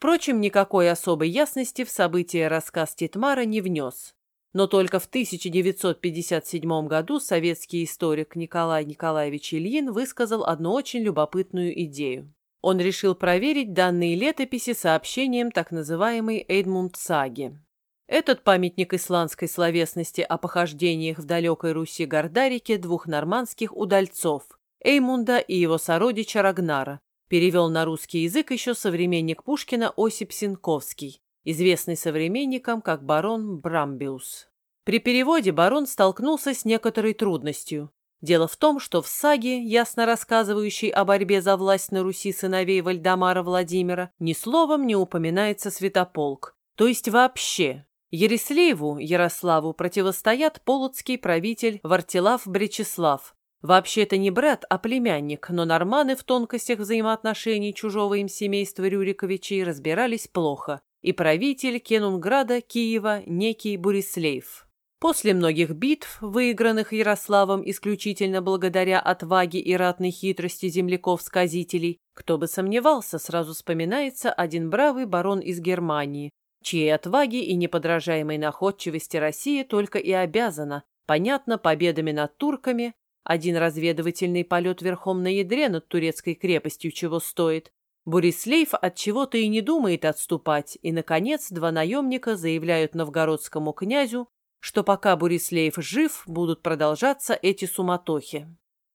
Впрочем, никакой особой ясности в события рассказ Титмара не внес. Но только в 1957 году советский историк Николай Николаевич Ильин высказал одну очень любопытную идею. Он решил проверить данные летописи сообщением так называемой Эйдмунд-саги. Этот памятник исландской словесности о похождениях в далекой Руси Гордарике двух нормандских удальцов – Эймунда и его сородича Рагнара, перевел на русский язык еще современник Пушкина Осип Синковский, известный современникам как барон Брамбиус. При переводе барон столкнулся с некоторой трудностью. Дело в том, что в саге, ясно рассказывающей о борьбе за власть на Руси сыновей Вальдемара Владимира, ни словом не упоминается святополк, то есть вообще. Ерислееву, Ярославу, противостоят полоцкий правитель Вартилав Бречеслав. Вообще это не брат, а племянник, но норманы в тонкостях взаимоотношений чужого им семейства Рюриковичей разбирались плохо, и правитель Кенунграда, Киева, некий Бурислеев. После многих битв, выигранных Ярославом исключительно благодаря отваге и ратной хитрости земляков-сказителей, кто бы сомневался, сразу вспоминается один бравый барон из Германии, чьей отваге и неподражаемой находчивости Россия только и обязана, понятно, победами над турками, один разведывательный полет верхом на ядре над турецкой крепостью чего стоит. Борислейф от чего-то и не думает отступать, и, наконец, два наемника заявляют новгородскому князю, что пока Борислеев жив, будут продолжаться эти суматохи.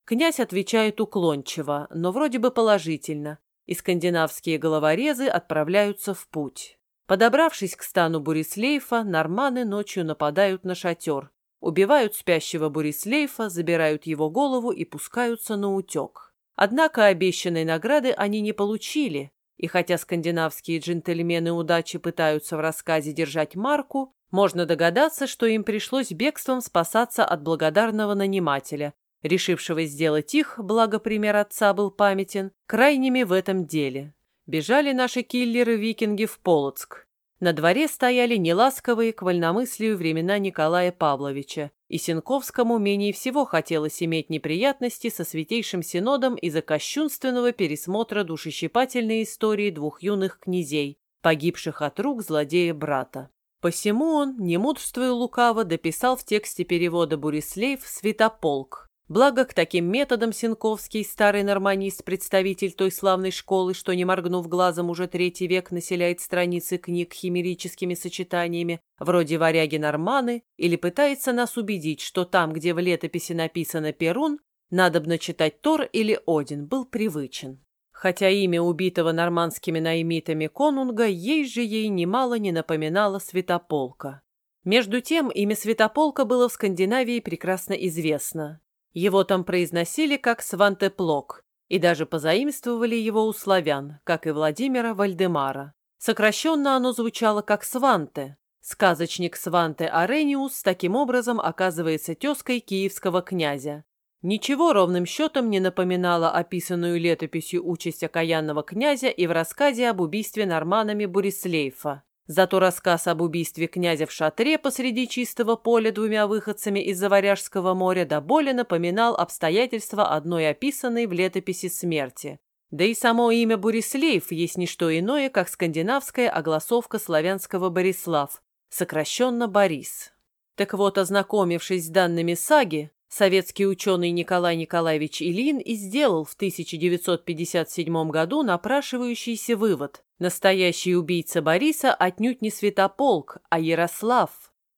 Князь отвечает уклончиво, но вроде бы положительно, и скандинавские головорезы отправляются в путь. Подобравшись к стану Бурислейфа, норманы ночью нападают на шатер, убивают спящего Бурислейфа, забирают его голову и пускаются на утек. Однако обещанной награды они не получили, и хотя скандинавские джентльмены удачи пытаются в рассказе держать марку, можно догадаться, что им пришлось бегством спасаться от благодарного нанимателя, решившего сделать их, благо пример отца был памятен, крайними в этом деле. Бежали наши киллеры-викинги в Полоцк. На дворе стояли неласковые к вольномыслию времена Николая Павловича, и Сенковскому менее всего хотелось иметь неприятности со Святейшим Синодом из-за кощунственного пересмотра душещипательной истории двух юных князей, погибших от рук злодея-брата. Посему он, не мудрствуя лукаво, дописал в тексте перевода Бурислейв «Святополк», Благо, к таким методам Синковский, старый норманист, представитель той славной школы, что, не моргнув глазом, уже третий век населяет страницы книг химерическими сочетаниями, вроде «Варяги-норманы», или пытается нас убедить, что там, где в летописи написано «Перун», надобно читать Тор или Один, был привычен. Хотя имя убитого нормандскими наймитами конунга ей же ей немало не напоминало Святополка. Между тем, имя Святополка было в Скандинавии прекрасно известно. Его там произносили как Свантеплок и даже позаимствовали его у славян, как и Владимира Вальдемара. Сокращенно оно звучало как Сванте. Сказочник Сванте Арениус таким образом оказывается тезкой киевского князя. Ничего ровным счетом не напоминало описанную летописью участь окаянного князя и в рассказе об убийстве норманами Бурислейфа. Зато рассказ об убийстве князя в шатре посреди чистого поля двумя выходцами из Заваряжского моря до боли напоминал обстоятельства одной описанной в летописи смерти. Да и само имя Борислеев есть не что иное, как скандинавская огласовка славянского Борислав, сокращенно Борис. Так вот, ознакомившись с данными саги, советский ученый Николай Николаевич Ильин и сделал в 1957 году напрашивающийся вывод. Настоящий убийца Бориса отнюдь не Святополк, а Ярослав.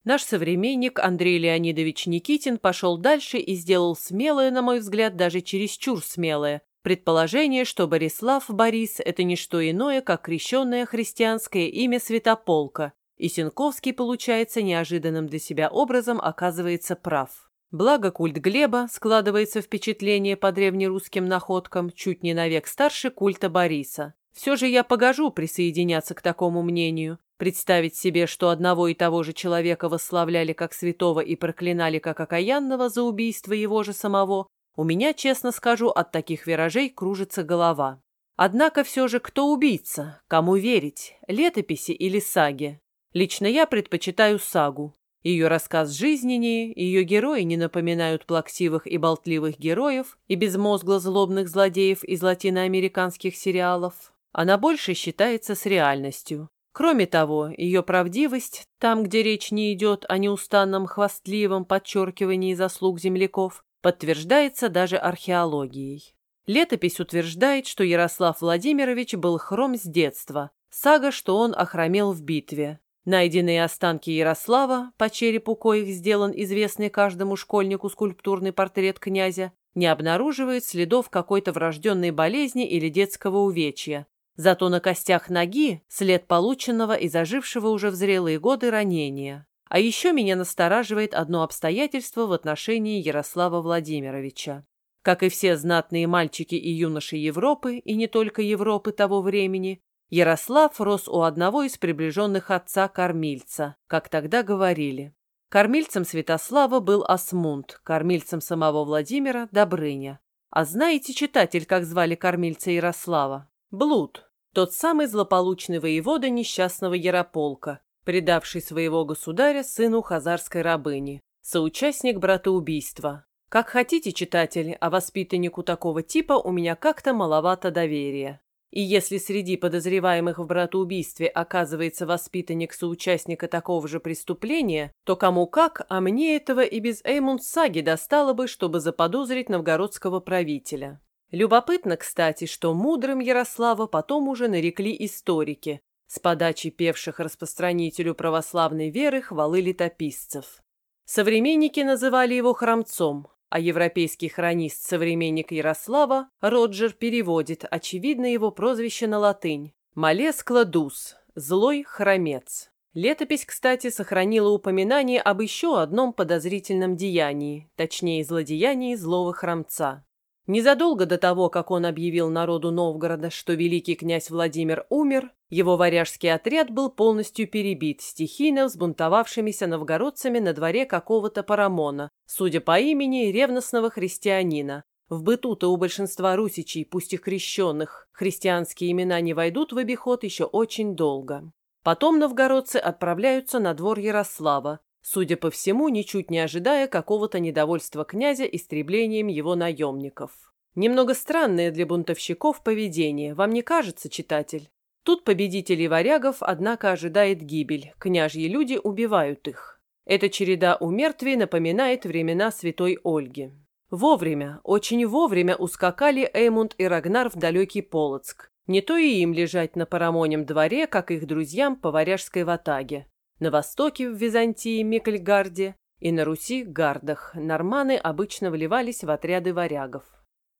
Наш современник Андрей Леонидович Никитин пошел дальше и сделал смелое, на мой взгляд, даже чересчур смелое, предположение, что Борислав Борис – это не что иное, как крещенное христианское имя Святополка, и Сенковский, получается, неожиданным для себя образом оказывается прав. Благо культ Глеба складывается впечатление по древнерусским находкам чуть не навек старше культа Бориса. Все же я погожу присоединяться к такому мнению. Представить себе, что одного и того же человека восславляли как святого и проклинали как окаянного за убийство его же самого, у меня, честно скажу, от таких виражей кружится голова. Однако все же кто убийца? Кому верить? Летописи или саги? Лично я предпочитаю сагу. Ее рассказ жизненнее, ее герои не напоминают плаксивых и болтливых героев и безмозгло злобных злодеев из латиноамериканских сериалов. Она больше считается с реальностью. Кроме того, ее правдивость, там, где речь не идет о неустанном хвастливом подчеркивании заслуг земляков, подтверждается даже археологией. Летопись утверждает, что Ярослав Владимирович был хром с детства, сага, что он охромел в битве. Найденные останки Ярослава, по черепу коих сделан известный каждому школьнику скульптурный портрет князя, не обнаруживают следов какой-то врожденной болезни или детского увечья. Зато на костях ноги след полученного и зажившего уже в зрелые годы ранения. А еще меня настораживает одно обстоятельство в отношении Ярослава Владимировича. Как и все знатные мальчики и юноши Европы, и не только Европы того времени, Ярослав рос у одного из приближенных отца кормильца, как тогда говорили. Кормильцем Святослава был Асмунд, кормильцем самого Владимира – Добрыня. А знаете, читатель, как звали кормильца Ярослава? Блуд, тот самый злополучный воевода несчастного Ярополка, предавший своего государя сыну хазарской рабыни, соучастник братоубийства. Как хотите, читатели, а воспитаннику такого типа у меня как-то маловато доверия. И если среди подозреваемых в братоубийстве оказывается воспитанник соучастника такого же преступления, то кому как, а мне этого и без Эймунд-саги достало бы, чтобы заподозрить новгородского правителя. Любопытно, кстати, что мудрым Ярослава потом уже нарекли историки, с подачи певших распространителю православной веры хвалы летописцев. Современники называли его храмцом, а европейский хронист-современник Ярослава Роджер переводит, очевидно, его прозвище на латынь. «Малес Кладус» – «злой хромец». Летопись, кстати, сохранила упоминание об еще одном подозрительном деянии, точнее, злодеянии злого хромца. Незадолго до того, как он объявил народу Новгорода, что великий князь Владимир умер, его варяжский отряд был полностью перебит стихийно взбунтовавшимися новгородцами на дворе какого-то парамона, судя по имени ревностного христианина. В быту-то у большинства русичей, пусть и крещенных, христианские имена не войдут в обиход еще очень долго. Потом новгородцы отправляются на двор Ярослава, судя по всему, ничуть не ожидая какого-то недовольства князя истреблением его наемников. Немного странное для бунтовщиков поведение, вам не кажется, читатель? Тут победителей варягов, однако, ожидает гибель, княжьи люди убивают их. Эта череда умертвий напоминает времена святой Ольги. Вовремя, очень вовремя ускакали Эймунд и Рагнар в далекий Полоцк. Не то и им лежать на Парамонем дворе, как их друзьям по варяжской ватаге. На востоке, в Византии, Микельгарде, и на Руси, Гардах, норманы обычно вливались в отряды варягов.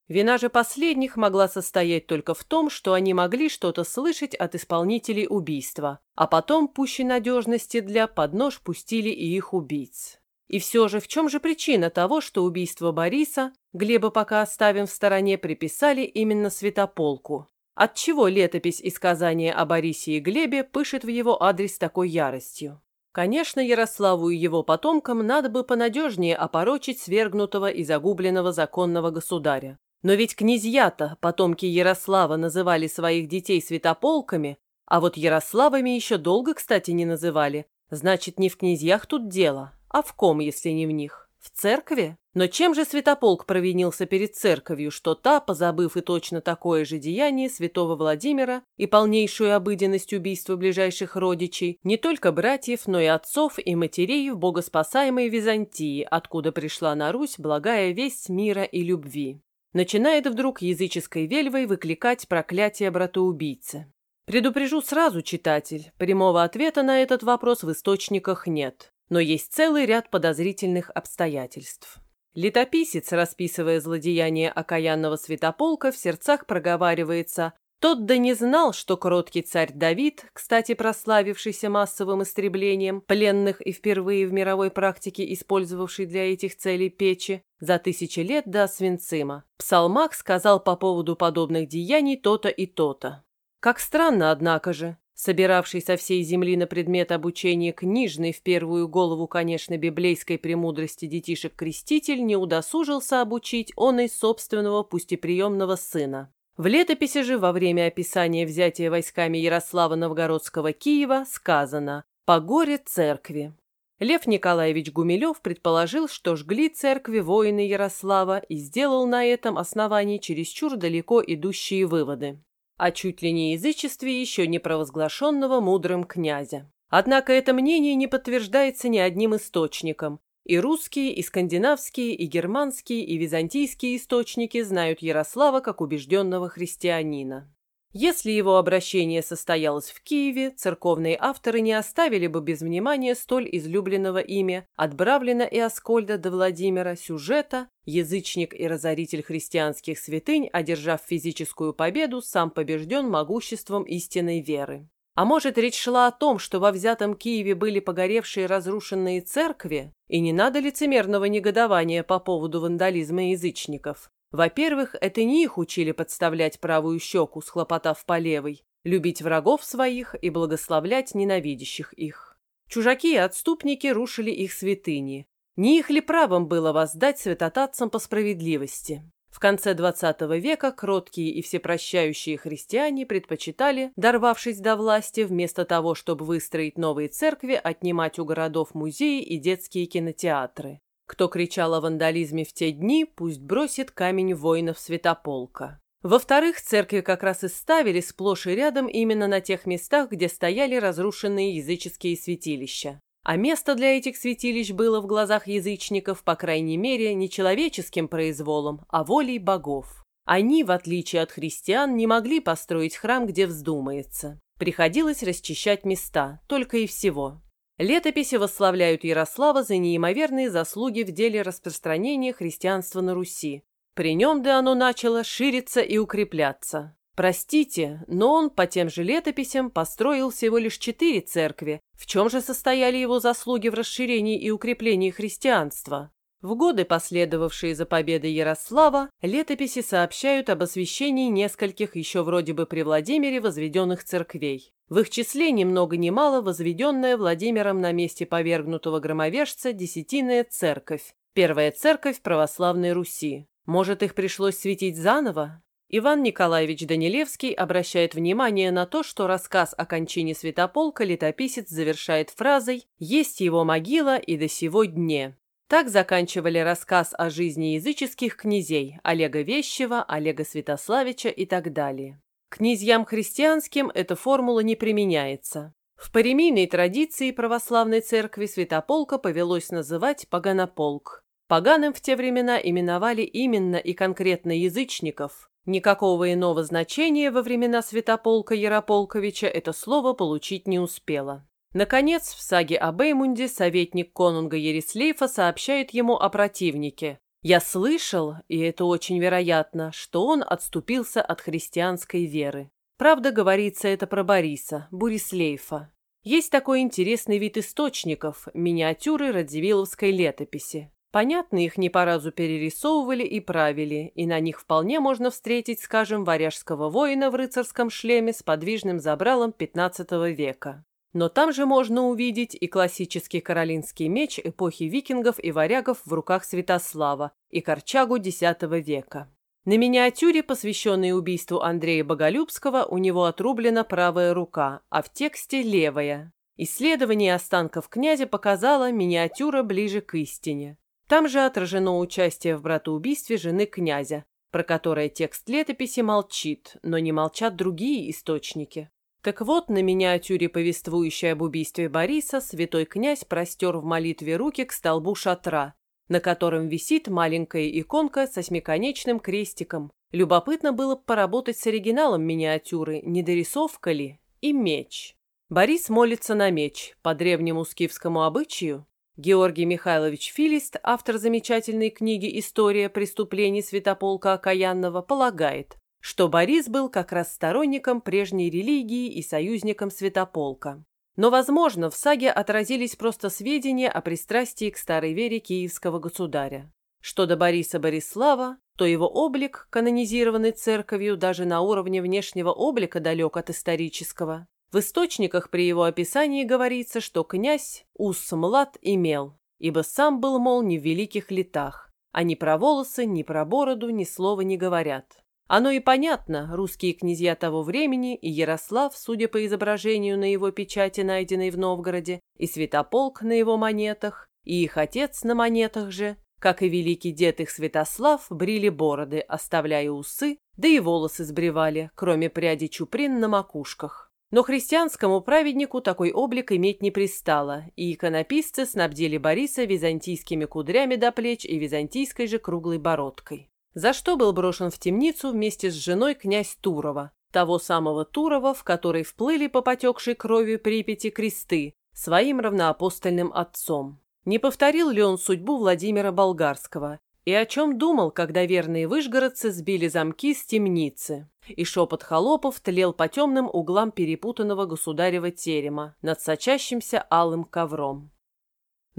Вина же последних могла состоять только в том, что они могли что-то слышать от исполнителей убийства, а потом, пущей надежности для, под нож пустили и их убийц. И все же, в чем же причина того, что убийство Бориса, Глеба пока оставим в стороне, приписали именно Святополку? Отчего летопись и сказания о Борисе и Глебе пышет в его адрес такой яростью? Конечно, Ярославу и его потомкам надо бы понадежнее опорочить свергнутого и загубленного законного государя. Но ведь князья-то, потомки Ярослава, называли своих детей святополками, а вот Ярославами еще долго, кстати, не называли. Значит, не в князьях тут дело, а в ком, если не в них? В церкви? Но чем же Святополк провинился перед церковью, что та, позабыв и точно такое же деяние святого Владимира и полнейшую обыденность убийства ближайших родичей, не только братьев, но и отцов и матерей в богоспасаемой Византии, откуда пришла на Русь благая весть мира и любви? Начинает вдруг языческой вельвой выкликать проклятие братоубийцы. Предупрежу сразу, читатель, прямого ответа на этот вопрос в источниках нет но есть целый ряд подозрительных обстоятельств. Летописец, расписывая злодеяние окаянного святополка, в сердцах проговаривается «Тот да не знал, что кроткий царь Давид, кстати прославившийся массовым истреблением пленных и впервые в мировой практике использовавший для этих целей печи, за тысячи лет до Свинцима, в псалмах сказал по поводу подобных деяний то-то и то-то». Как странно, однако же, собиравший со всей земли на предмет обучения книжной, в первую голову, конечно, библейской премудрости детишек-креститель, не удосужился обучить он из собственного, пусть и приемного сына. В летописи же во время описания взятия войсками Ярослава Новгородского Киева сказано «по горе церкви». Лев Николаевич Гумилев предположил, что жгли церкви воины Ярослава и сделал на этом основании чересчур далеко идущие выводы. А чуть ли не язычестве еще не провозглашенного мудрым князя. Однако это мнение не подтверждается ни одним источником, и русские, и скандинавские, и германские, и византийские источники знают Ярослава как убежденного христианина. Если его обращение состоялось в Киеве, церковные авторы не оставили бы без внимания столь излюбленного ими от Бравлина и Аскольда до Владимира сюжета «Язычник и разоритель христианских святынь, одержав физическую победу, сам побежден могуществом истинной веры». А может, речь шла о том, что во взятом Киеве были погоревшие разрушенные церкви, и не надо лицемерного негодования по поводу вандализма язычников. Во-первых, это не их учили подставлять правую щеку, схлопотав по левой, любить врагов своих и благословлять ненавидящих их. Чужаки и отступники рушили их святыни. Не их ли правом было воздать святотатцам по справедливости? В конце XX века кроткие и всепрощающие христиане предпочитали, дорвавшись до власти, вместо того, чтобы выстроить новые церкви, отнимать у городов музеи и детские кинотеатры. Кто кричал о вандализме в те дни, пусть бросит камень воинов святополка. Во-вторых, церкви как раз и ставили сплошь и рядом именно на тех местах, где стояли разрушенные языческие святилища. А место для этих святилищ было в глазах язычников, по крайней мере, не человеческим произволом, а волей богов. Они, в отличие от христиан, не могли построить храм, где вздумается. Приходилось расчищать места, только и всего. Летописи восславляют Ярослава за неимоверные заслуги в деле распространения христианства на Руси. При нем да оно начало шириться и укрепляться. Простите, но он по тем же летописям построил всего лишь четыре церкви. В чем же состояли его заслуги в расширении и укреплении христианства? В годы, последовавшие за победой Ярослава, летописи сообщают об освящении нескольких еще вроде бы при Владимире возведенных церквей. В их числе ни много ни мало возведенная Владимиром на месте повергнутого громовержца Десятинная церковь, первая церковь православной Руси. Может, их пришлось светить заново? Иван Николаевич Данилевский обращает внимание на то, что рассказ о кончине Святополка летописец завершает фразой «Есть его могила и до сего дне». Так заканчивали рассказ о жизни языческих князей Олега Вещева, Олега Святославича и так далее. Князьям христианским эта формула не применяется. В паремийной традиции православной церкви святополка повелось называть поганополк. Поганым в те времена именовали именно и конкретно язычников. Никакого иного значения во времена святополка Ярополковича это слово получить не успело. Наконец, в саге о Беймунде советник конунга Ерислейфа сообщает ему о противнике. «Я слышал, и это очень вероятно, что он отступился от христианской веры». Правда, говорится это про Бориса, Бурислейфа. Есть такой интересный вид источников – миниатюры Радзивилловской летописи. Понятно, их не по разу перерисовывали и правили, и на них вполне можно встретить, скажем, варяжского воина в рыцарском шлеме с подвижным забралом XV века. Но там же можно увидеть и классический каролинский меч эпохи викингов и варягов в руках Святослава, и корчагу X века. На миниатюре, посвященной убийству Андрея Боголюбского, у него отрублена правая рука, а в тексте левая. Исследование останков князя показало миниатюра ближе к истине. Там же отражено участие в братоубийстве жены князя, про которое текст летописи молчит, но не молчат другие источники. Так вот, на миниатюре, повествующей об убийстве Бориса, святой князь простер в молитве руки к столбу шатра, на котором висит маленькая иконка со смеконечным крестиком. Любопытно было поработать с оригиналом миниатюры, не дорисовка ли, и меч. Борис молится на меч, по древнему скифскому обычаю. Георгий Михайлович Филист, автор замечательной книги «История преступлений Святополка Окаянного», полагает, что Борис был как раз сторонником прежней религии и союзником Святополка. Но, возможно, в саге отразились просто сведения о пристрастии к старой вере киевского государя. Что до Бориса Борислава, то его облик, канонизированный церковью, даже на уровне внешнего облика далек от исторического. В источниках при его описании говорится, что князь ус млад имел, ибо сам был, мол, не в великих летах, а ни про волосы, ни про бороду ни слова не говорят. Оно и понятно, русские князья того времени и Ярослав, судя по изображению на его печати, найденной в Новгороде, и Святополк на его монетах, и их отец на монетах же, как и великий дед их Святослав, брили бороды, оставляя усы, да и волосы сбривали, кроме пряди чуприн на макушках. Но христианскому праведнику такой облик иметь не пристало, и иконописцы снабдили Бориса византийскими кудрями до плеч и византийской же круглой бородкой. За что был брошен в темницу вместе с женой князь Турова, того самого Турова, в который вплыли по потекшей крови Припяти кресты, своим равноапостольным отцом. Не повторил ли он судьбу Владимира Болгарского? И о чем думал, когда верные выжгородцы сбили замки с темницы? И шепот холопов тлел по темным углам перепутанного государева терема над сочащимся алым ковром.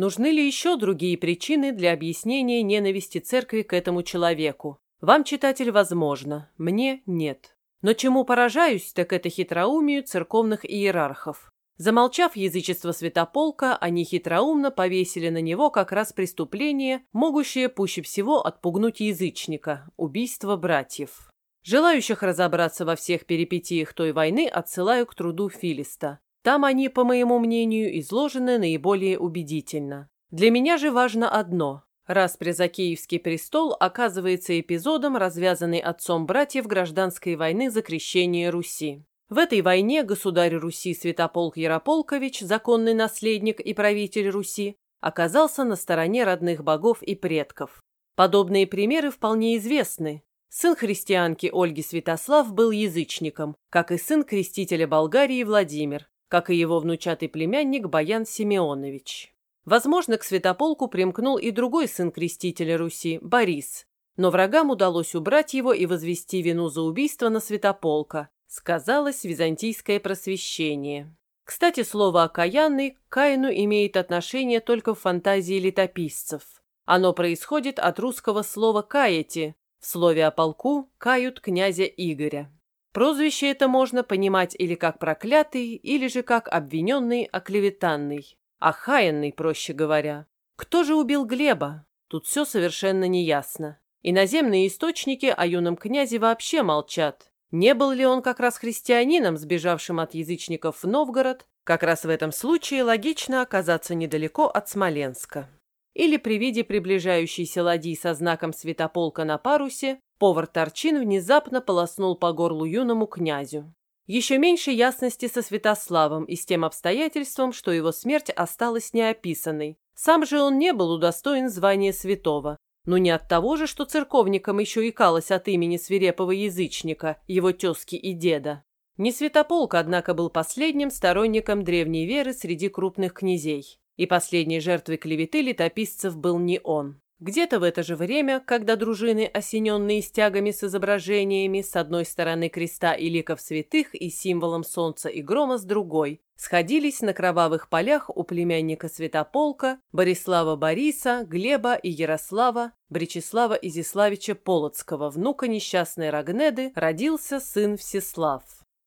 Нужны ли еще другие причины для объяснения ненависти церкви к этому человеку? Вам, читатель, возможно, мне нет. Но чему поражаюсь, так это хитроумию церковных иерархов. Замолчав язычество святополка, они хитроумно повесили на него как раз преступление, могущее пуще всего отпугнуть язычника – убийство братьев. Желающих разобраться во всех перипетиях той войны отсылаю к труду Филиста. Там они, по моему мнению, изложены наиболее убедительно. Для меня же важно одно – Распря за престол оказывается эпизодом, развязанный отцом братьев гражданской войны за крещение Руси. В этой войне государь Руси Святополк Ярополкович, законный наследник и правитель Руси, оказался на стороне родных богов и предков. Подобные примеры вполне известны. Сын христианки Ольги Святослав был язычником, как и сын крестителя Болгарии Владимир, как и его внучатый племянник Баян Симеонович. Возможно, к Святополку примкнул и другой сын крестителя Руси, Борис, но врагам удалось убрать его и возвести вину за убийство на Святополка, сказалось византийское просвещение. Кстати, слово «окаянный» к Каину имеет отношение только в фантазии летописцев. Оно происходит от русского слова «каяти», в слове о полку «кают князя Игоря». Прозвище это можно понимать или как проклятый, или же как обвиненный, оклеветанный. Охаянный, проще говоря. Кто же убил Глеба? Тут все совершенно неясно. Иноземные источники о юном князе вообще молчат. Не был ли он как раз христианином, сбежавшим от язычников в Новгород? Как раз в этом случае логично оказаться недалеко от Смоленска. Или при виде приближающейся ладьи со знаком святополка на парусе, повар Торчин внезапно полоснул по горлу юному князю. Еще меньше ясности со Святославом и с тем обстоятельством, что его смерть осталась неописанной. Сам же он не был удостоен звания святого, но не от того же, что церковникам еще икалось от имени свирепого язычника, его тезки и деда. Не Святополк, однако, был последним сторонником древней веры среди крупных князей. И последней жертвой клеветы летописцев был не он. Где-то в это же время, когда дружины, осененные стягами с изображениями с одной стороны креста и ликов святых и символом солнца и грома с другой, сходились на кровавых полях у племянника Святополка, Борислава Бориса, Глеба и Ярослава, Бречеслава Изиславича Полоцкого, внука несчастной Рагнеды, родился сын Всеслав.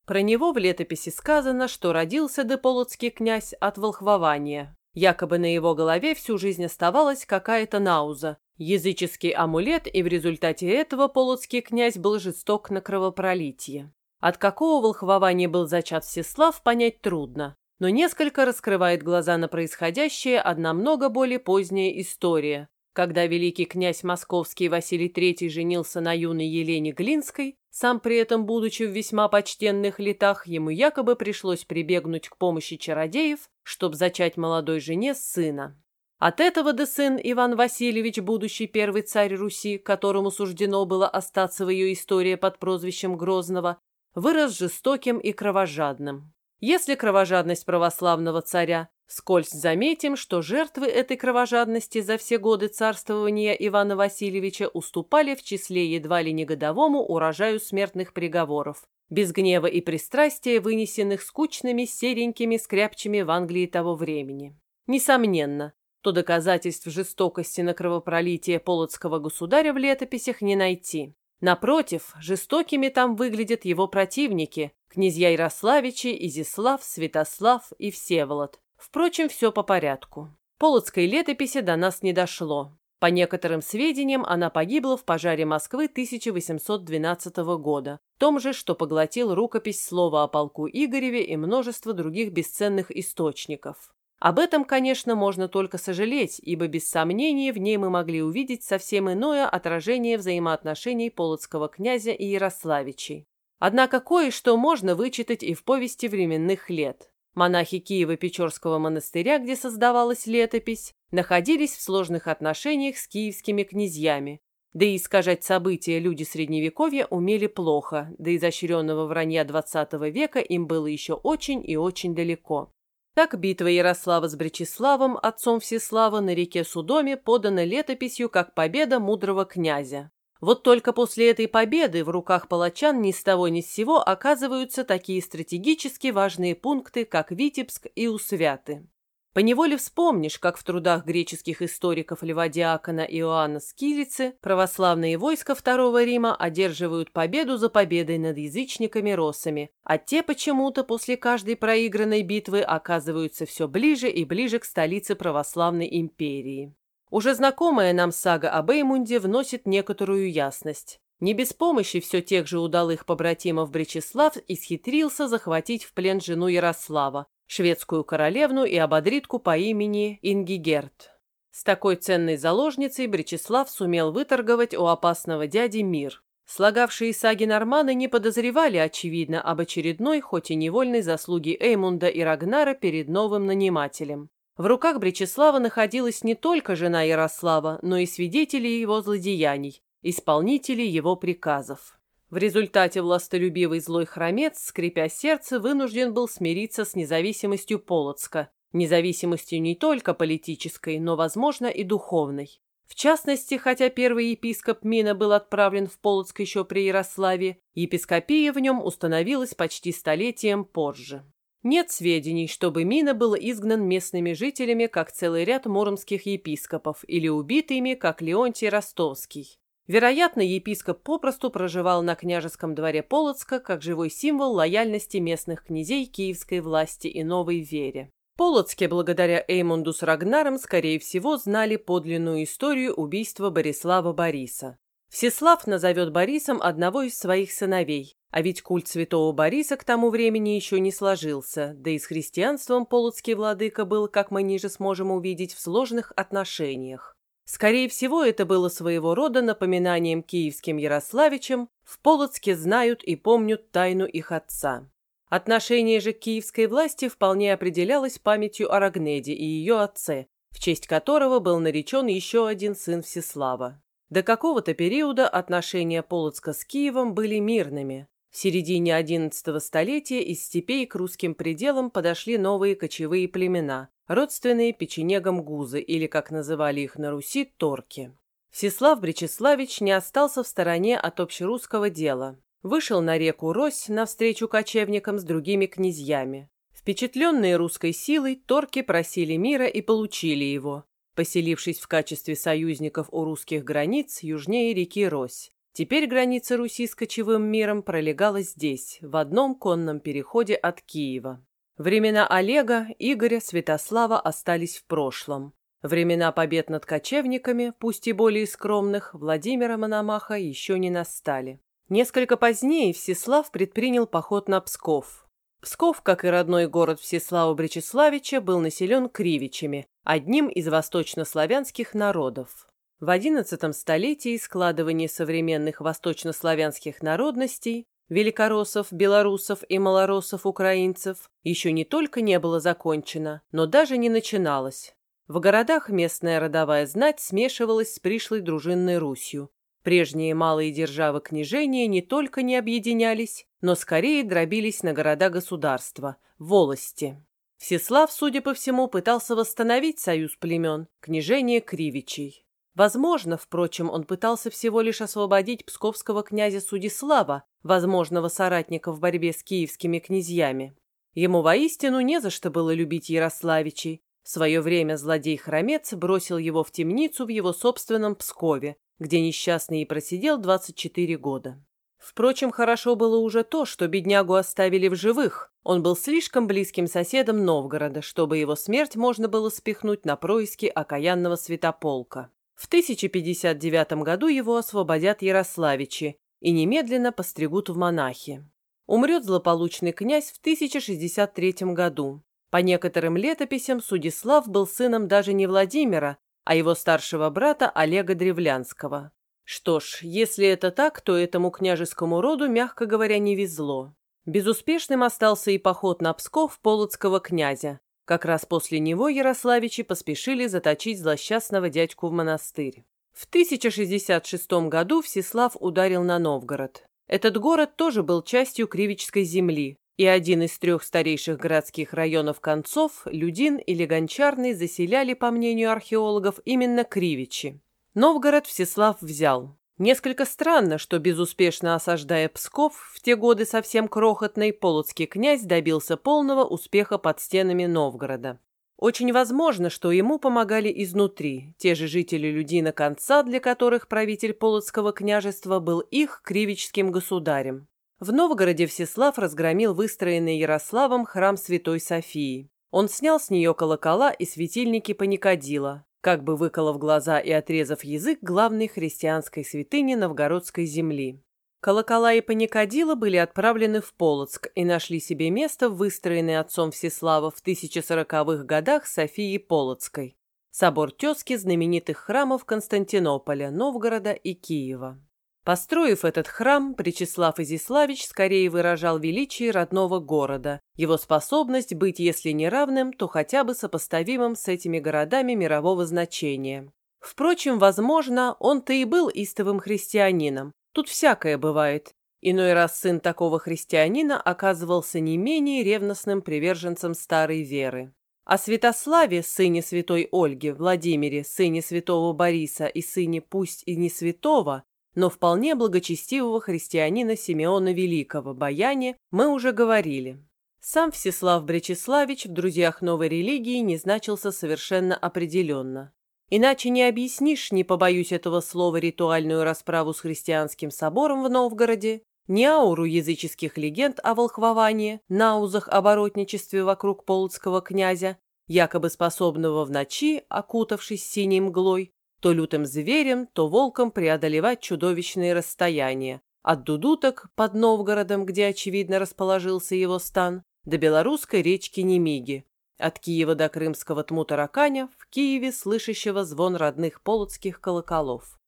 Про него в летописи сказано, что родился Деполоцкий князь от волхвования. Якобы на его голове всю жизнь оставалась какая-то науза, языческий амулет, и в результате этого полоцкий князь был жесток на кровопролитие. От какого волхвования был зачат Всеслав, понять трудно, но несколько раскрывает глаза на происходящее одна много более поздняя история, когда великий князь московский Василий III женился на юной Елене Глинской, сам при этом, будучи в весьма почтенных летах, ему якобы пришлось прибегнуть к помощи чародеев, чтобы зачать молодой жене сына. От этого да сын Иван Васильевич, будущий первый царь Руси, которому суждено было остаться в ее истории под прозвищем Грозного, вырос жестоким и кровожадным. Если кровожадность православного царя Скользь заметим, что жертвы этой кровожадности за все годы царствования Ивана Васильевича уступали в числе едва ли не годовому урожаю смертных приговоров, без гнева и пристрастия, вынесенных скучными серенькими скряпчами в Англии того времени. Несомненно, то доказательств жестокости на кровопролитие полоцкого государя в летописях не найти. Напротив, жестокими там выглядят его противники, князья Ярославичи, Изислав, Святослав и Всеволод, Впрочем, все по порядку. Полоцкой летописи до нас не дошло. По некоторым сведениям, она погибла в пожаре Москвы 1812 года, том же, что поглотил рукопись слова о полку Игореве и множество других бесценных источников. Об этом, конечно, можно только сожалеть, ибо без сомнения в ней мы могли увидеть совсем иное отражение взаимоотношений полоцкого князя и Ярославичей. Однако кое-что можно вычитать и в повести временных лет. Монахи Киева-Печорского монастыря, где создавалась летопись, находились в сложных отношениях с киевскими князьями. Да и искажать события люди Средневековья умели плохо, до изощренного вранья XX века им было еще очень и очень далеко. Так битва Ярослава с Бречеславом, отцом Всеслава, на реке Судоме подана летописью как победа мудрого князя. Вот только после этой победы в руках палачан ни с того ни с сего оказываются такие стратегически важные пункты, как Витебск и Усвяты. Поневоле вспомнишь, как в трудах греческих историков Льва Диакона и Иоанна Скилицы православные войска Второго Рима одерживают победу за победой над язычниками-росами, а те почему-то после каждой проигранной битвы оказываются все ближе и ближе к столице православной империи. Уже знакомая нам сага об Эймунде вносит некоторую ясность. Не без помощи все тех же удалых побратимов Бречеслав исхитрился захватить в плен жену Ярослава, шведскую королевну и ободритку по имени Ингигерт. С такой ценной заложницей Бречеслав сумел выторговать у опасного дяди мир. Слагавшие саги норманы не подозревали, очевидно, об очередной, хоть и невольной заслуге Эймунда и Рагнара перед новым нанимателем. В руках Бречеслава находилась не только жена Ярослава, но и свидетели его злодеяний, исполнители его приказов. В результате властолюбивый злой хромец, скрипя сердце, вынужден был смириться с независимостью Полоцка, независимостью не только политической, но, возможно, и духовной. В частности, хотя первый епископ Мина был отправлен в Полоцк еще при Ярославе, епископия в нем установилась почти столетием позже. Нет сведений, чтобы Мина был изгнан местными жителями, как целый ряд муромских епископов, или убит ими, как Леонтий Ростовский. Вероятно, епископ попросту проживал на княжеском дворе Полоцка как живой символ лояльности местных князей киевской власти и новой вере. Полоцке, благодаря Эймунду с Рагнаром, скорее всего, знали подлинную историю убийства Борислава Бориса. Всеслав назовет Борисом одного из своих сыновей, а ведь культ святого Бориса к тому времени еще не сложился, да и с христианством полоцкий владыка был, как мы ниже сможем увидеть, в сложных отношениях. Скорее всего, это было своего рода напоминанием киевским Ярославичам, в Полоцке знают и помнят тайну их отца. Отношение же к киевской власти вполне определялось памятью о Рагнеде и ее отце, в честь которого был наречен еще один сын Всеслава. До какого-то периода отношения Полоцка с Киевом были мирными. В середине XI столетия из степей к русским пределам подошли новые кочевые племена, родственные печенегам гузы или, как называли их на Руси, торки. Всеслав Бречеславич не остался в стороне от общерусского дела. Вышел на реку Рось навстречу кочевникам с другими князьями. Впечатленные русской силой, торки просили мира и получили его, поселившись в качестве союзников у русских границ южнее реки Рось. Теперь граница Руси с кочевым миром пролегала здесь, в одном конном переходе от Киева. Времена Олега, Игоря, Святослава остались в прошлом. Времена побед над кочевниками, пусть и более скромных, Владимира Мономаха еще не настали. Несколько позднее Всеслав предпринял поход на Псков. Псков, как и родной город Всеслава Бречеславича, был населен кривичами, одним из восточнославянских народов. В XI столетии складывание современных восточнославянских народностей великороссов, белорусов и малороссов-украинцев еще не только не было закончено, но даже не начиналось. В городах местная родовая знать смешивалась с пришлой дружинной Русью. Прежние малые державы княжения не только не объединялись, но скорее дробились на города-государства, волости. Всеслав, судя по всему, пытался восстановить союз племен, княжение Кривичей. Возможно, впрочем, он пытался всего лишь освободить псковского князя Судислава, возможного соратника в борьбе с киевскими князьями. Ему воистину не за что было любить Ярославичей. В свое время злодей-хромец бросил его в темницу в его собственном Пскове, где несчастный и просидел 24 года. Впрочем, хорошо было уже то, что беднягу оставили в живых. Он был слишком близким соседом Новгорода, чтобы его смерть можно было спихнуть на происки окаянного святополка. В 1059 году его освободят Ярославичи и немедленно постригут в монахи. Умрет злополучный князь в 1063 году. По некоторым летописям Судислав был сыном даже не Владимира, а его старшего брата Олега Древлянского. Что ж, если это так, то этому княжескому роду, мягко говоря, не везло. Безуспешным остался и поход на Псков полоцкого князя. Как раз после него Ярославичи поспешили заточить злосчастного дядьку в монастырь. В 1066 году Всеслав ударил на Новгород. Этот город тоже был частью Кривичской земли, и один из трех старейших городских районов концов, Людин или Гончарный, заселяли, по мнению археологов, именно Кривичи. Новгород Всеслав взял. Несколько странно, что, безуспешно осаждая Псков, в те годы совсем крохотный, полоцкий князь добился полного успеха под стенами Новгорода. Очень возможно, что ему помогали изнутри, те же жители Людина конца, для которых правитель Полоцкого княжества был их кривичским государем. В Новгороде Всеслав разгромил выстроенный Ярославом храм Святой Софии. Он снял с нее колокола и светильники Паникадила, как бы выколов глаза и отрезав язык главной христианской святыни новгородской земли. Колокола и паникадила были отправлены в Полоцк и нашли себе место в выстроенной отцом Всеслава в 1040-х годах Софии Полоцкой. Собор тезки знаменитых храмов Константинополя, Новгорода и Киева. Построив этот храм, Пречислав Изиславич скорее выражал величие родного города, его способность быть, если не равным, то хотя бы сопоставимым с этими городами мирового значения. Впрочем, возможно, он-то и был истовым христианином. Тут всякое бывает. Иной раз сын такого христианина оказывался не менее ревностным приверженцем старой веры. О Святославе, сыне святой Ольги, Владимире, сыне святого Бориса и сыне пусть и не святого, но вполне благочестивого христианина Симеона Великого, Баяне, мы уже говорили. Сам Всеслав Бречеславич в «Друзьях новой религии» не значился совершенно определенно. Иначе не объяснишь, не побоюсь этого слова, ритуальную расправу с христианским собором в Новгороде, ни ауру языческих легенд о волхвовании, наузах оборотничестве вокруг полоцкого князя, якобы способного в ночи, окутавшись синей мглой, то лютым зверем, то волком преодолевать чудовищные расстояния. От Дудуток под Новгородом, где, очевидно, расположился его стан, до белорусской речки Немиги. От Киева до крымского Тмутараканя, в Киеве слышащего звон родных полоцких колоколов.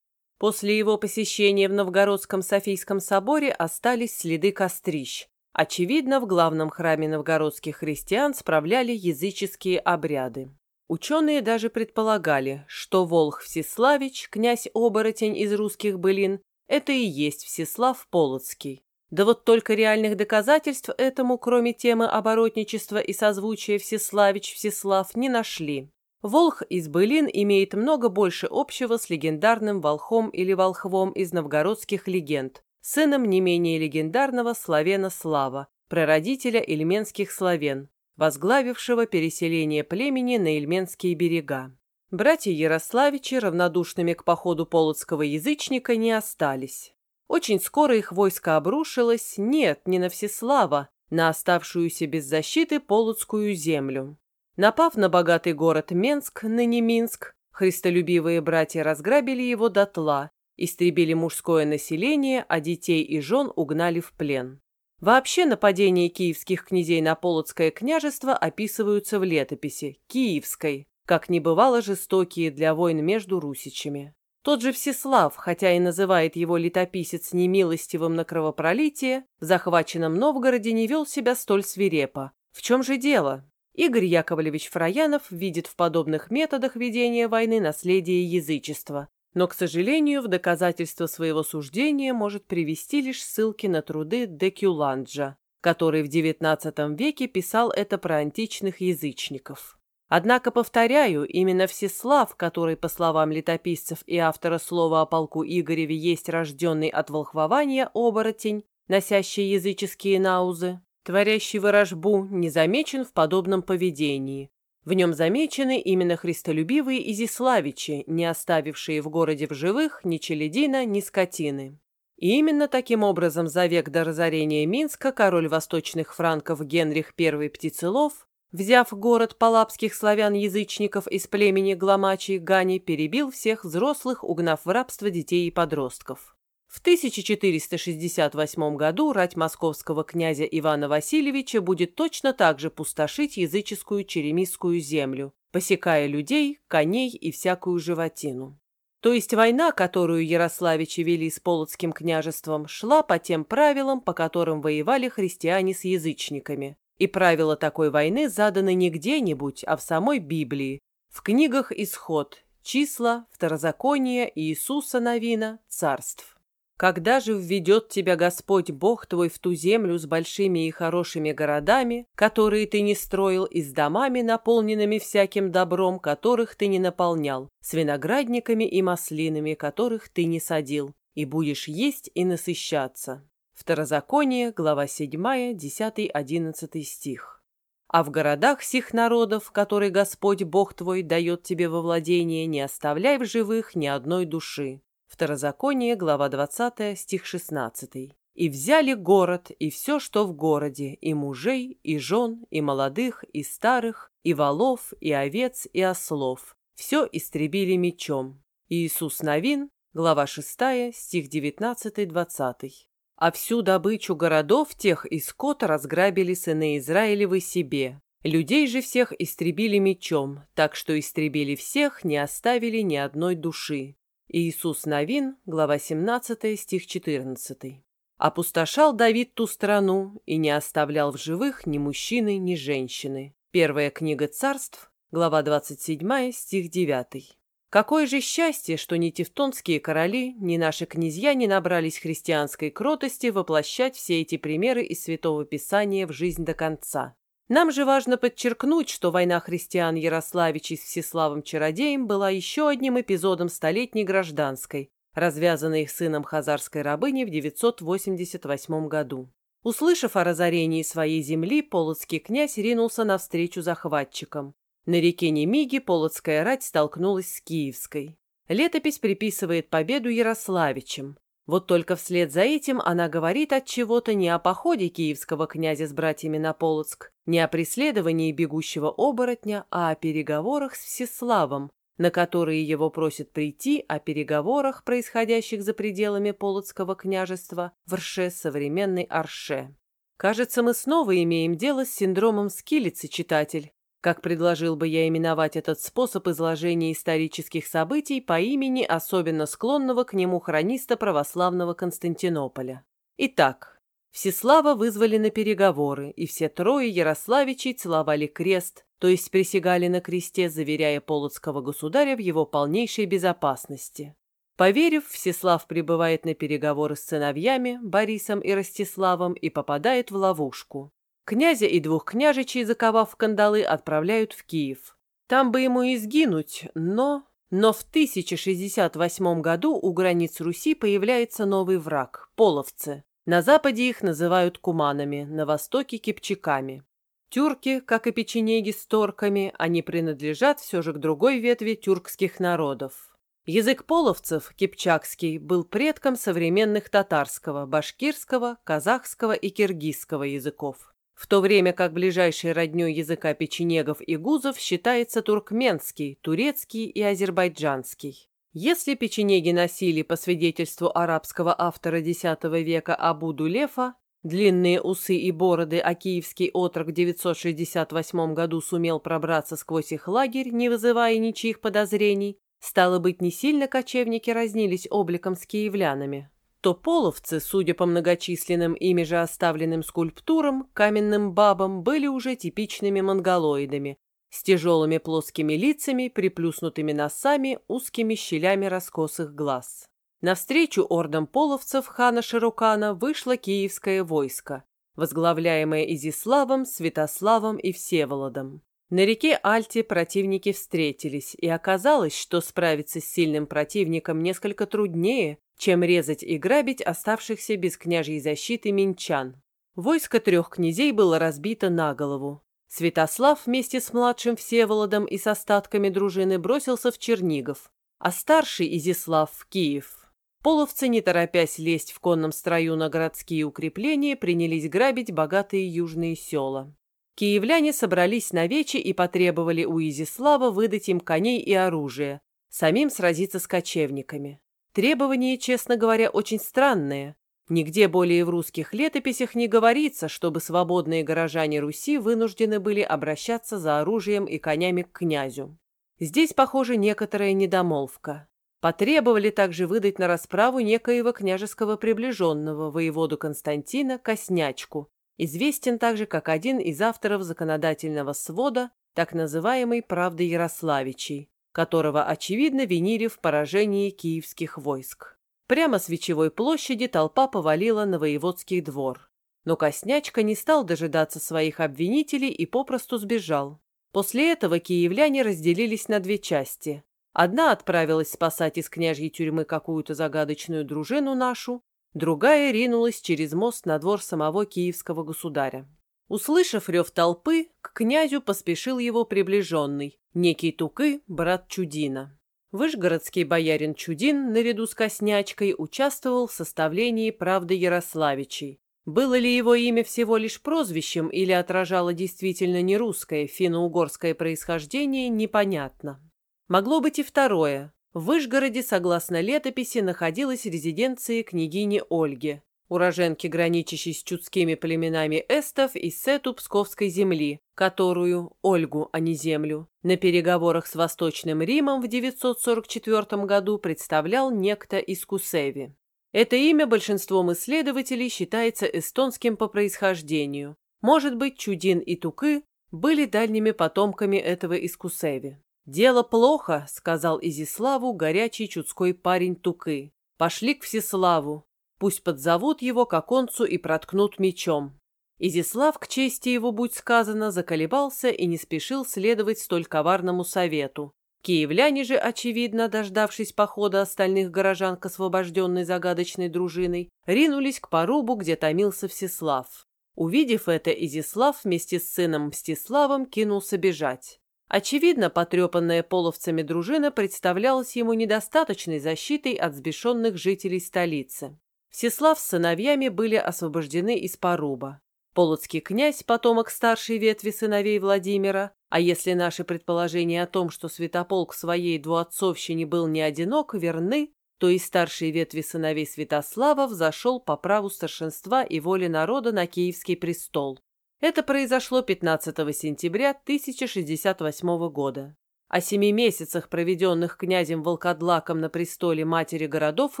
После его посещения в Новгородском Софийском соборе остались следы кострищ. Очевидно, в главном храме новгородских христиан справляли языческие обряды. Ученые даже предполагали, что Волх Всеславич, князь-оборотень из русских былин, это и есть Всеслав Полоцкий. Да вот только реальных доказательств этому, кроме темы оборотничества и созвучия Всеславич-Всеслав, не нашли. Волх из былин имеет много больше общего с легендарным волхом или волхвом из новгородских легенд, сыном не менее легендарного славена Слава, прародителя ильменских славен, возглавившего переселение племени на Ильменские берега. Братья Ярославичи равнодушными к походу полоцкого язычника не остались. Очень скоро их войско обрушилось, нет, не на Всеслава, на оставшуюся без защиты полоцкую землю. Напав на богатый город Менск, ныне Минск, христолюбивые братья разграбили его дотла, истребили мужское население, а детей и жен угнали в плен. Вообще нападения киевских князей на Полоцкое княжество описываются в летописи «Киевской», как не бывало жестокие для войн между русичами. Тот же Всеслав, хотя и называет его летописец немилостивым на кровопролитие, в захваченном Новгороде не вел себя столь свирепо. В чем же дело? Игорь Яковлевич Фраянов видит в подобных методах ведения войны наследие язычества, но, к сожалению, в доказательство своего суждения может привести лишь ссылки на труды Декюланджа, который в XIX веке писал это про античных язычников. Однако, повторяю, именно Всеслав, который, по словам летописцев и автора слова о полку Игореве, есть рожденный от волхвования оборотень, носящий языческие наузы, творящий ворожбу, не замечен в подобном поведении, в нем замечены именно христолюбивые изиславичи, не оставившие в городе в живых ни челядина, ни скотины. И именно таким образом за век до разорения Минска король восточных франков Генрих I Птицелов, взяв город палапских славян-язычников из племени Гламачий Гани, перебил всех взрослых, угнав в рабство детей и подростков. В В 1468 году рать московского князя Ивана Васильевича будет точно так же пустошить языческую черемисскую землю, посекая людей, коней и всякую животину. То есть война, которую Ярославичи вели с Полоцким княжеством, шла по тем правилам, по которым воевали христиане с язычниками. И правила такой войны заданы не где-нибудь, а в самой Библии, в книгах «Исход», «Числа», «Второзаконие», «Иисуса Новина», «Царств». Когда же введет тебя Господь Бог твой в ту землю с большими и хорошими городами, которые ты не строил, и с домами, наполненными всяким добром, которых ты не наполнял, с виноградниками и маслинами, которых ты не садил, и будешь есть и насыщаться». Второзаконие, глава 7, 10-11 стих. «А в городах сих народов, которые Господь Бог твой дает тебе во владение, не оставляй в живых ни одной души, Второзаконие, глава 20, стих 16. «И взяли город, и все, что в городе, и мужей, и жен, и молодых, и старых, и волов, и овец, и ослов. Все истребили мечом». Иисус Новин, глава 6, стих 19-20. «А всю добычу городов тех и скот разграбили сыны Израилевы себе. Людей же всех истребили мечом, так что истребили всех, не оставили ни одной души. Иисус Новин, глава 17, стих 14. «Опустошал Давид ту страну и не оставлял в живых ни мужчины, ни женщины». Первая книга царств, глава 27, стих 9. Какое же счастье, что ни тевтонские короли, ни наши князья не набрались христианской кротости воплощать все эти примеры из Святого Писания в жизнь до конца. Нам же важно подчеркнуть, что война христиан Ярославичей с Всеславом Чародеем была еще одним эпизодом столетней гражданской, развязанной их сыном хазарской рабыни в 988 году. Услышав о разорении своей земли, полоцкий князь ринулся навстречу захватчикам. На реке Немиги полоцкая рать столкнулась с Киевской. Летопись приписывает победу Ярославичам. Вот только вслед за этим она говорит от чего-то не о походе киевского князя с братьями на Полоцк, не о преследовании бегущего оборотня, а о переговорах с Всеславом, на которые его просят прийти о переговорах, происходящих за пределами Полоцкого княжества в Рше современной Арше. Кажется, мы снова имеем дело с синдромом скилицы, читатель, как предложил бы я именовать этот способ изложения исторических событий по имени особенно склонного к нему хрониста православного Константинополя. Итак, Всеслава вызвали на переговоры, и все трое Ярославичей целовали крест, то есть присягали на кресте, заверяя полоцкого государя в его полнейшей безопасности. Поверив, Всеслав прибывает на переговоры с сыновьями, Борисом и Ростиславом, и попадает в ловушку. Князя и двух княжичей, заковав в кандалы, отправляют в Киев. Там бы ему и сгинуть, но... Но в 1068 году у границ Руси появляется новый враг – половцы. На западе их называют куманами, на востоке – кипчаками. Тюрки, как и печенеги с торками, они принадлежат все же к другой ветви тюркских народов. Язык половцев, кипчакский, был предком современных татарского, башкирского, казахского и киргизского языков в то время как ближайшей роднёй языка печенегов и гузов считается туркменский, турецкий и азербайджанский. Если печенеги носили, по свидетельству арабского автора X века Абуду Лефа, длинные усы и бороды, а киевский отрок в 968 году сумел пробраться сквозь их лагерь, не вызывая ничьих подозрений, стало быть, не сильно кочевники разнились обликом с киевлянами то половцы, судя по многочисленным ими же оставленным скульптурам, каменным бабам были уже типичными монголоидами, с тяжелыми плоскими лицами, приплюснутыми носами, узкими щелями раскосых глаз. Навстречу ордам половцев хана Широкана вышло киевское войско, возглавляемое Изиславом, Святославом и Всеволодом. На реке Альте противники встретились, и оказалось, что справиться с сильным противником несколько труднее, чем резать и грабить оставшихся без княжьей защиты минчан. Войско трех князей было разбито на голову. Святослав вместе с младшим Всеволодом и с остатками дружины бросился в Чернигов, а старший Изислав в Киев. Половцы, не торопясь лезть в конном строю на городские укрепления, принялись грабить богатые южные села. Киевляне собрались на вече и потребовали у Изислава выдать им коней и оружие, самим сразиться с кочевниками. Требования, честно говоря, очень странные. Нигде более в русских летописях не говорится, чтобы свободные горожане Руси вынуждены были обращаться за оружием и конями к князю. Здесь, похоже, некоторая недомолвка. Потребовали также выдать на расправу некоего княжеского приближенного, воеводу Константина, Коснячку, известен также как один из авторов законодательного свода, так называемой «Правды Ярославичей», которого, очевидно, винили в поражении киевских войск. Прямо с Вечевой площади толпа повалила на воеводский двор. Но Коснячка не стал дожидаться своих обвинителей и попросту сбежал. После этого киевляне разделились на две части. Одна отправилась спасать из княжьей тюрьмы какую-то загадочную дружину нашу, другая ринулась через мост на двор самого киевского государя. Услышав рев толпы, к князю поспешил его приближенный, некий Тукы, брат Чудина. Вышгородский боярин Чудин, наряду с Коснячкой, участвовал в составлении «Правды Ярославичей». Было ли его имя всего лишь прозвищем или отражало действительно не русское, финно-угорское происхождение, непонятно. Могло быть и второе. В Вышгороде, согласно летописи, находилась резиденция княгини Ольги, уроженки, граничащей с чудскими племенами эстов и сету Псковской земли, которую, Ольгу, а не землю, на переговорах с Восточным Римом в 944 году представлял некто из Кусеви. Это имя большинством исследователей считается эстонским по происхождению. Может быть, Чудин и Тукы были дальними потомками этого Искусеви. «Дело плохо», — сказал Изиславу горячий чудской парень Тукы. «Пошли к Всеславу. Пусть подзовут его к оконцу и проткнут мечом». Изислав, к чести его будь сказано, заколебался и не спешил следовать столь коварному совету. Киевляне же, очевидно, дождавшись похода остальных горожан к освобожденной загадочной дружиной, ринулись к порубу, где томился Всеслав. Увидев это, Изислав вместе с сыном Мстиславом кинулся бежать. Очевидно, потрепанная половцами дружина представлялась ему недостаточной защитой от сбешенных жителей столицы. Всеслав с сыновьями были освобождены из поруба. Полоцкий князь, потомок старшей ветви сыновей Владимира, а если наши предположения о том, что Святополк своей двуотцовщине был не одинок, верны, то и старшей ветви сыновей Святослава взошел по праву старшинства и воли народа на Киевский престол. Это произошло 15 сентября 1068 года. О семи месяцах, проведенных князем Волкодлаком на престоле матери городов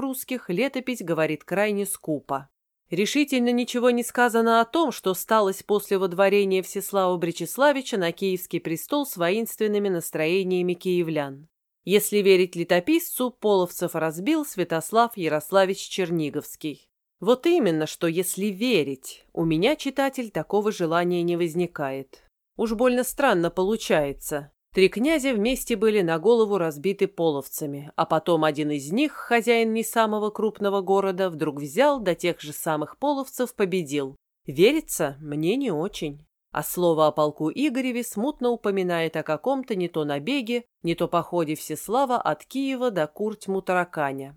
русских, летопись говорит крайне скупо. Решительно ничего не сказано о том, что сталось после водворения Всеслава Бречеславича на киевский престол с воинственными настроениями киевлян. Если верить летописцу, половцев разбил Святослав Ярославич Черниговский. Вот именно, что если верить, у меня, читатель, такого желания не возникает. Уж больно странно получается. Три князя вместе были на голову разбиты половцами, а потом один из них, хозяин не самого крупного города, вдруг взял до тех же самых половцев победил. Верится? Мне не очень. А слово о полку Игореве смутно упоминает о каком-то не то набеге, не то походе Всеслава от Киева до Куртьму-Тараканя.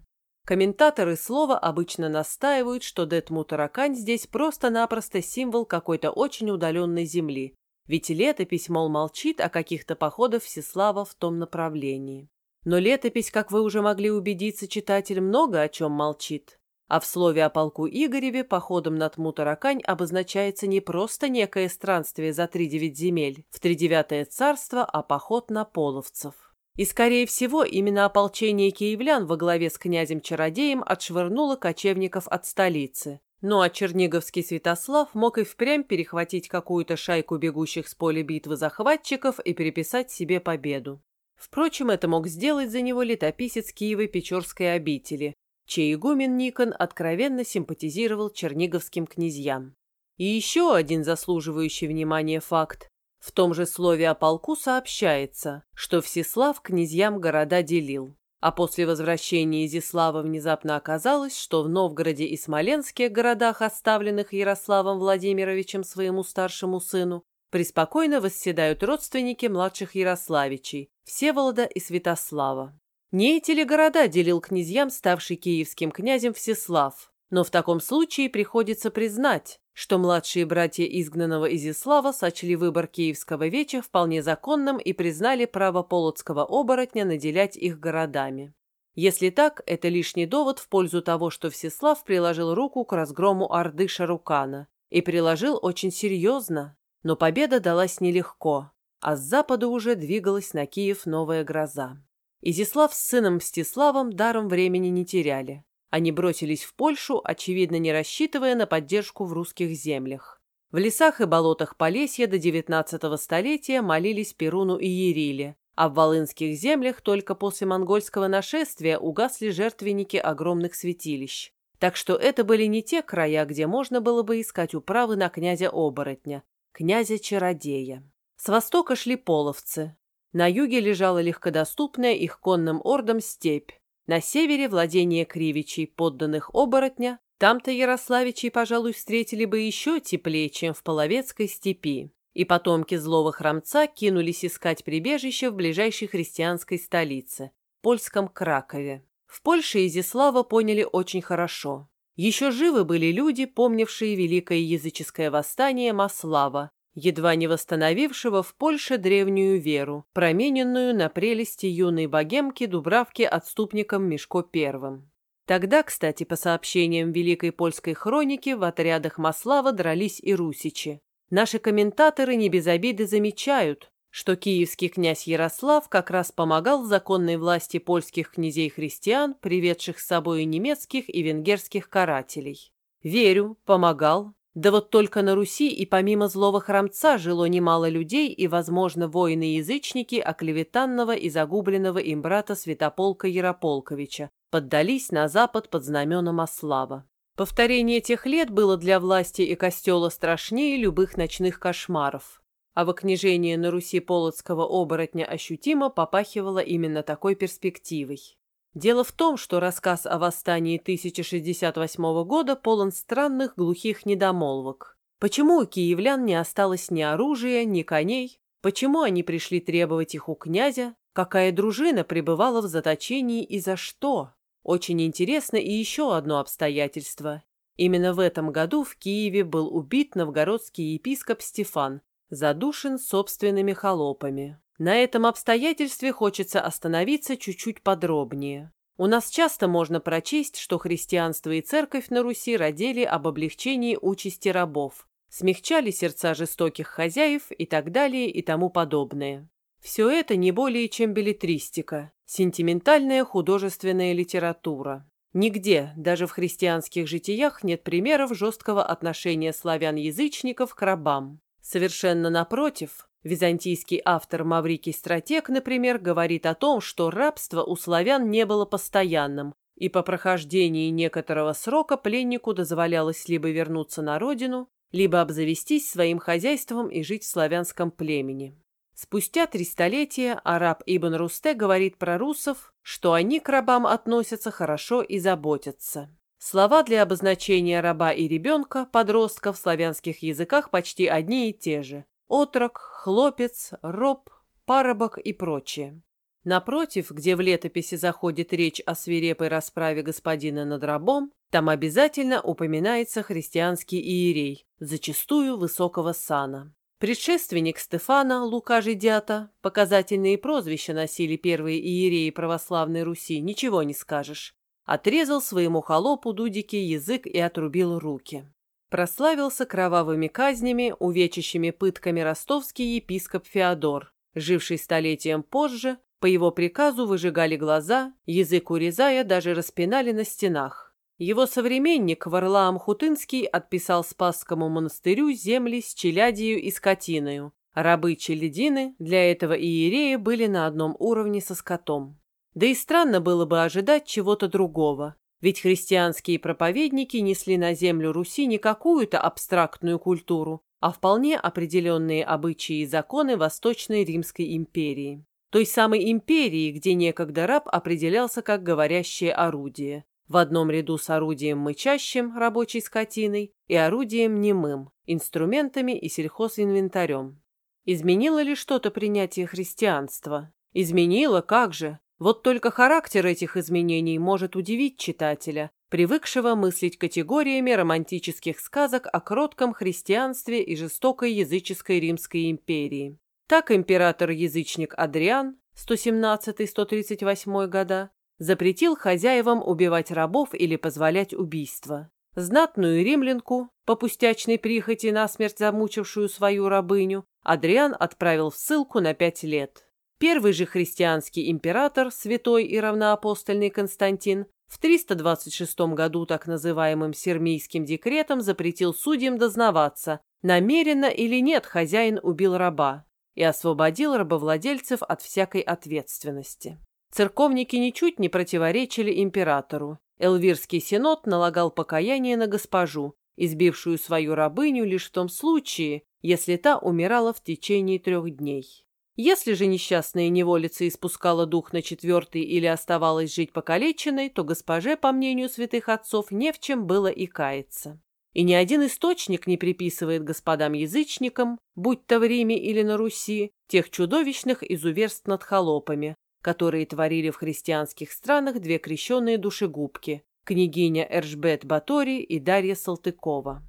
Комментаторы слова обычно настаивают, что Детму-Таракань здесь просто-напросто символ какой-то очень удаленной земли, ведь летопись, мол, молчит о каких-то походах Всеслава в том направлении. Но летопись, как вы уже могли убедиться, читатель много о чем молчит. А в слове о полку Игореве походом на Тму-Таракань обозначается не просто некое странствие за тридевять земель в тридевятое царство, а поход на половцев. И, скорее всего, именно ополчение киевлян во главе с князем-чародеем отшвырнуло кочевников от столицы. Ну а Черниговский Святослав мог и впрямь перехватить какую-то шайку бегущих с поля битвы захватчиков и переписать себе победу. Впрочем, это мог сделать за него летописец Киева-Печорской обители, чей игумен Никон откровенно симпатизировал черниговским князьям. И еще один заслуживающий внимания факт. В том же слове о полку сообщается, что Всеслав князьям города делил. А после возвращения Изислава внезапно оказалось, что в Новгороде и Смоленске, городах, оставленных Ярославом Владимировичем своему старшему сыну, преспокойно восседают родственники младших Ярославичей, Всеволода и Святослава. Не эти ли города делил князьям ставший киевским князем Всеслав? Но в таком случае приходится признать, что младшие братья изгнанного Изислава сочли выбор Киевского веча вполне законным и признали право полоцкого оборотня наделять их городами. Если так, это лишний довод в пользу того, что Всеслав приложил руку к разгрому Орды Шарукана. И приложил очень серьезно. Но победа далась нелегко, а с запада уже двигалась на Киев новая гроза. Изяслав с сыном Мстиславом даром времени не теряли. Они бросились в Польшу, очевидно не рассчитывая на поддержку в русских землях. В лесах и болотах Полесья до XIX столетия молились Перуну и Ериле, а в Волынских землях только после монгольского нашествия угасли жертвенники огромных святилищ. Так что это были не те края, где можно было бы искать управы на князя-оборотня, князя-чародея. С востока шли половцы. На юге лежала легкодоступная их конным ордам степь. На севере владение кривичей, подданных оборотня. Там-то Ярославичей, пожалуй, встретили бы еще теплее, чем в Половецкой степи и потомки злого храмца кинулись искать прибежище в ближайшей христианской столице – польском Кракове. В Польше Изяслава поняли очень хорошо. Еще живы были люди, помнившие великое языческое восстание Маслава, едва не восстановившего в Польше древнюю веру, промененную на прелести юной богемки Дубравки отступником Мишко I. Тогда, кстати, по сообщениям Великой Польской хроники, в отрядах Маслава дрались и русичи. Наши комментаторы не без обиды замечают, что киевский князь Ярослав как раз помогал законной власти польских князей-христиан, приведших с собой немецких и венгерских карателей. Верю, помогал. Да вот только на Руси и помимо злого храмца жило немало людей и, возможно, воины-язычники оклеветанного и загубленного им брата Святополка Ярополковича поддались на запад под знаменом Ослава. Повторение тех лет было для власти и костела страшнее любых ночных кошмаров. А в окнижении на Руси полоцкого оборотня ощутимо попахивало именно такой перспективой. Дело в том, что рассказ о восстании 1068 года полон странных глухих недомолвок. Почему у киевлян не осталось ни оружия, ни коней? Почему они пришли требовать их у князя? Какая дружина пребывала в заточении и за что? Очень интересно и еще одно обстоятельство. Именно в этом году в Киеве был убит новгородский епископ Стефан, задушен собственными холопами. На этом обстоятельстве хочется остановиться чуть-чуть подробнее. У нас часто можно прочесть, что христианство и церковь на Руси родили об облегчении участи рабов, смягчали сердца жестоких хозяев и так далее и тому подобное. Все это не более чем билетристика, сентиментальная художественная литература. Нигде, даже в христианских житиях, нет примеров жесткого отношения славян-язычников к рабам. Совершенно напротив, византийский автор Маврикий Стратег, например, говорит о том, что рабство у славян не было постоянным, и по прохождении некоторого срока пленнику дозволялось либо вернуться на родину, либо обзавестись своим хозяйством и жить в славянском племени. Спустя три столетия араб Ибн Русте говорит про русов, что они к рабам относятся хорошо и заботятся. Слова для обозначения раба и ребенка, подростка в славянских языках почти одни и те же. Отрок, хлопец, роб, парабок и прочее. Напротив, где в летописи заходит речь о свирепой расправе господина над рабом, там обязательно упоминается христианский иерей, зачастую высокого сана. Предшественник Стефана, Лука Жидята, показательные прозвища носили первые иереи православной Руси, ничего не скажешь. Отрезал своему холопу Дудике язык и отрубил руки. Прославился кровавыми казнями, увечащими пытками ростовский епископ Феодор, живший столетием позже, по его приказу выжигали глаза, язык урезая даже распинали на стенах. Его современник Варлаам Хутынский отписал Спасскому монастырю земли с челядию и скотиною. Рабы челядины для этого иерея были на одном уровне со скотом. Да и странно было бы ожидать чего-то другого, ведь христианские проповедники несли на землю Руси не какую-то абстрактную культуру, а вполне определенные обычаи и законы Восточной Римской империи. Той самой империи, где некогда раб определялся как говорящее орудие в одном ряду с орудием мычащим, рабочей скотиной, и орудием немым, инструментами и сельхозинвентарем. Изменило ли что-то принятие христианства? Изменило, как же? Вот только характер этих изменений может удивить читателя, привыкшего мыслить категориями романтических сказок о кротком христианстве и жестокой языческой Римской империи. Так император-язычник Адриан, 117-138 года, запретил хозяевам убивать рабов или позволять убийства. Знатную римлянку, по пустячной прихоти насмерть замучившую свою рабыню, Адриан отправил в ссылку на пять лет. Первый же христианский император, святой и равноапостольный Константин, в 326 году так называемым Сермийским декретом запретил судьям дознаваться, намеренно или нет хозяин убил раба, и освободил рабовладельцев от всякой ответственности. Церковники ничуть не противоречили императору. Элвирский синод налагал покаяние на госпожу, избившую свою рабыню лишь в том случае, если та умирала в течение трех дней. Если же несчастная неволица испускала дух на четвертый или оставалась жить покалеченной, то госпоже, по мнению святых отцов, не в чем было и каяться. И ни один источник не приписывает господам-язычникам, будь то в Риме или на Руси, тех чудовищных изуверств над холопами, которые творили в христианских странах две крещенные душегубки – княгиня Эржбет Батори и Дарья Салтыкова.